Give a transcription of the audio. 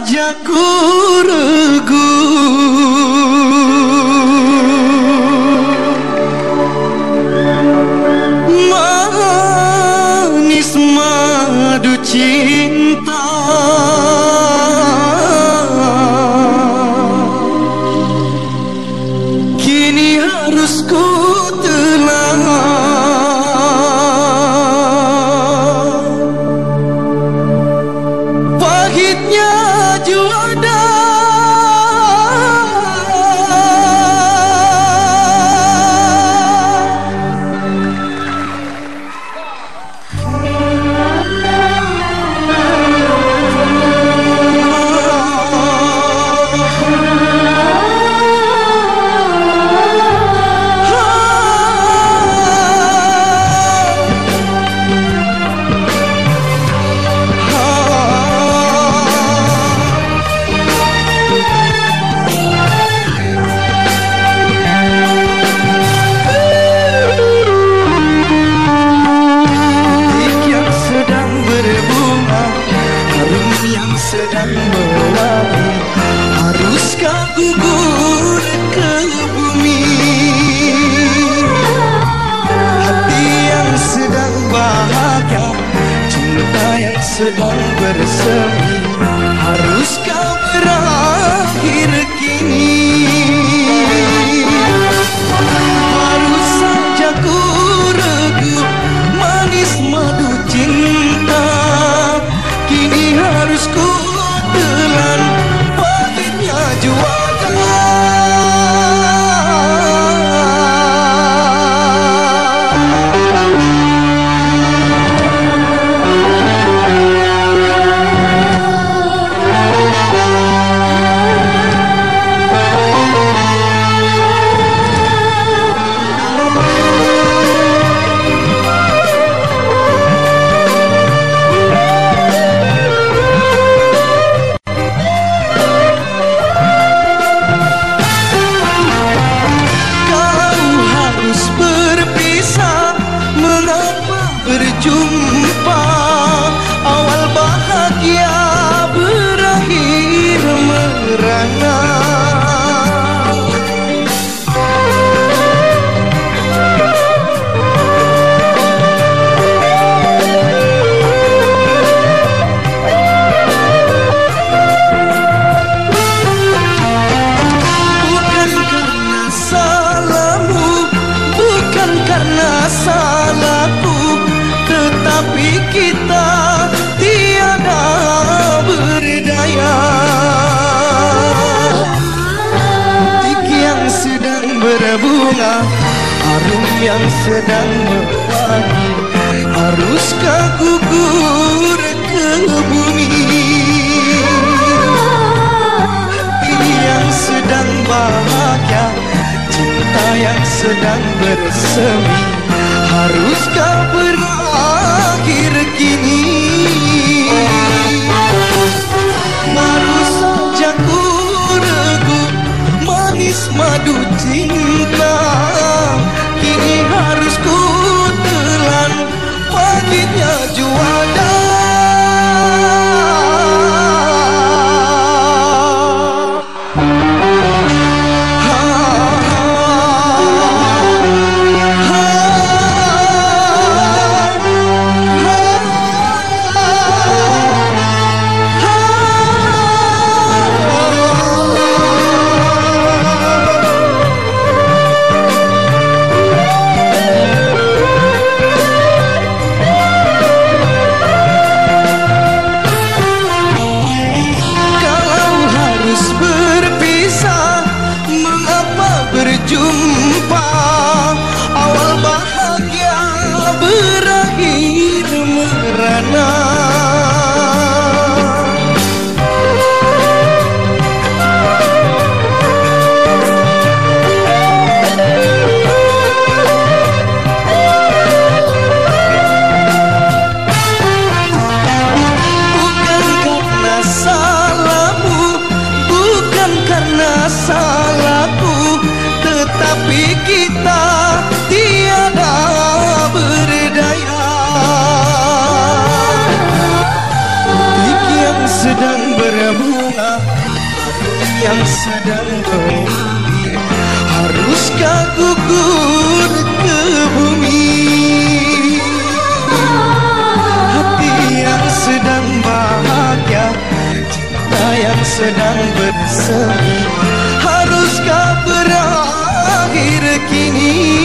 wajahku regu Manis madu cinta. Sedang mewangi Haruskah gugur ke bumi? Hati yang sedang bahagia Cinta yang sedang bersemi. Haruskah berakhir Harum yang sedang mewangi Haruskah gugur ke bumi? Hati yang sedang bahagia Cinta yang sedang bersemi Haruskah berakhir kini? Madu cinta sedang berbunga yang sedang bermimpi Haruskah gugur ke bumi? Hati yang sedang bahagia Cinta yang sedang bersemi Haruskah berakhir kini